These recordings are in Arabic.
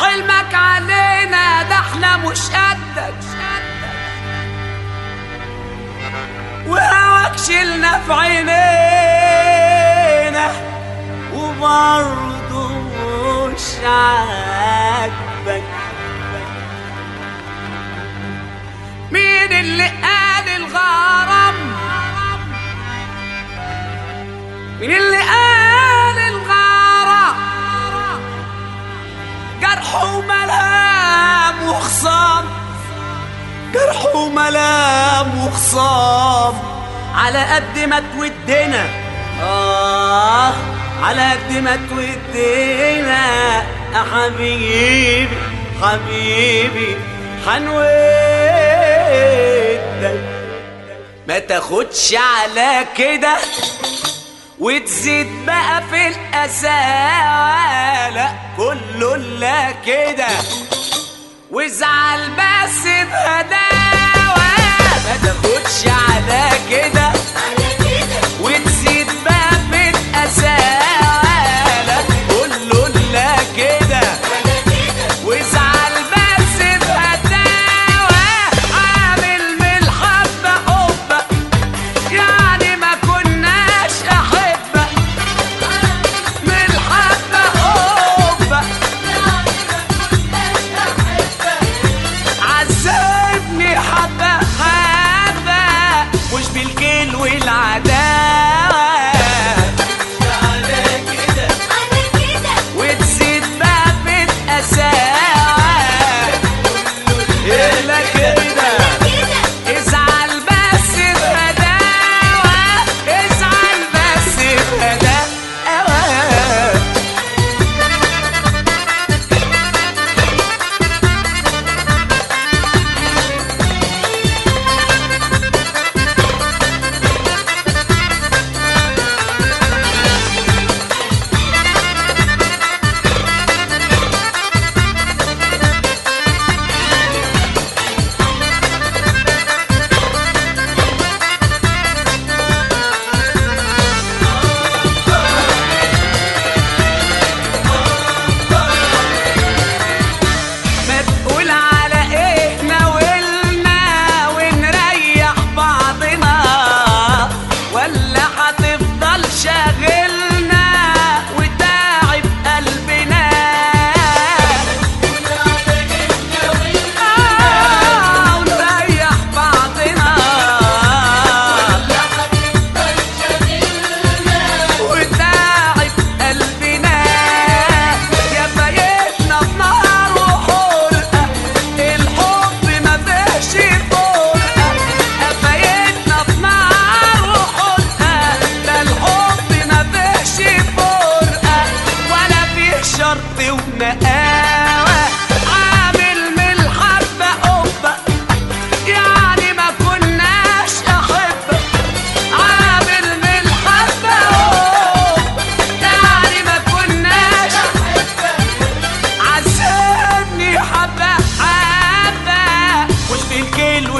حلمك علينا ده إحنا مش قدك. وهواك شلنا في عينينا وبرضه مش عاجبك. مين اللي قال الغرام؟ مين اللي جرح وملام وخصام جرح وملام وخصام. على قد ما تودنا آه على قد ما تودنا يا حبيبي حبيبي حنودك. ما تاخدش على كده. وتزيد بقى في القساوة لا كله لا كده. وازعل بس بهداوة. ما تاخدش على كده. على كده. وتزيد بقى في القساوة like it.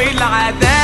والعذاب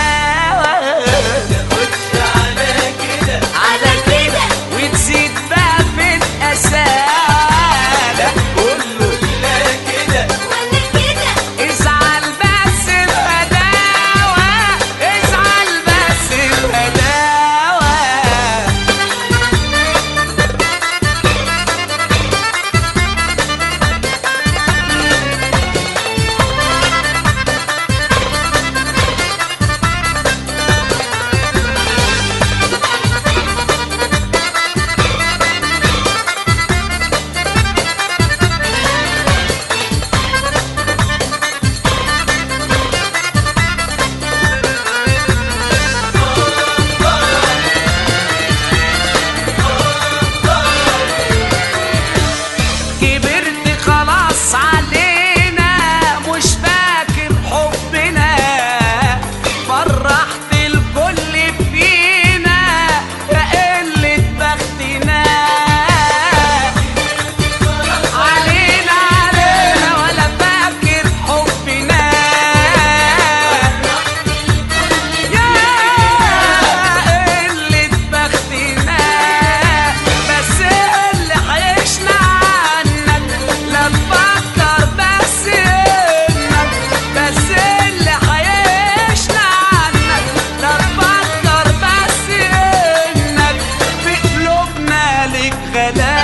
and